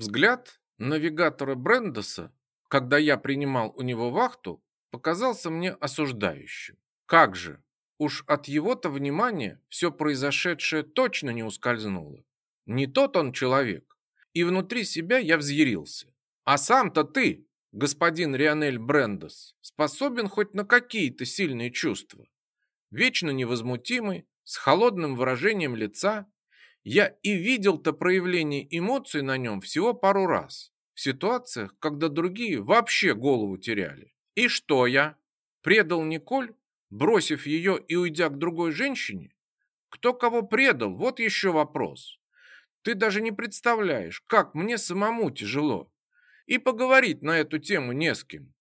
Взгляд навигатора Брендоса, когда я принимал у него вахту, показался мне осуждающим. Как же, уж от его-то внимания все произошедшее точно не ускользнуло. Не тот он человек. И внутри себя я взъярился. А сам-то ты, господин Рионель Брендос, способен хоть на какие-то сильные чувства. Вечно невозмутимый, с холодным выражением лица, я и видел-то проявление эмоций на нем всего пару раз, в ситуациях, когда другие вообще голову теряли. И что я? Предал Николь, бросив ее и уйдя к другой женщине? Кто кого предал, вот еще вопрос. Ты даже не представляешь, как мне самому тяжело. И поговорить на эту тему не с кем.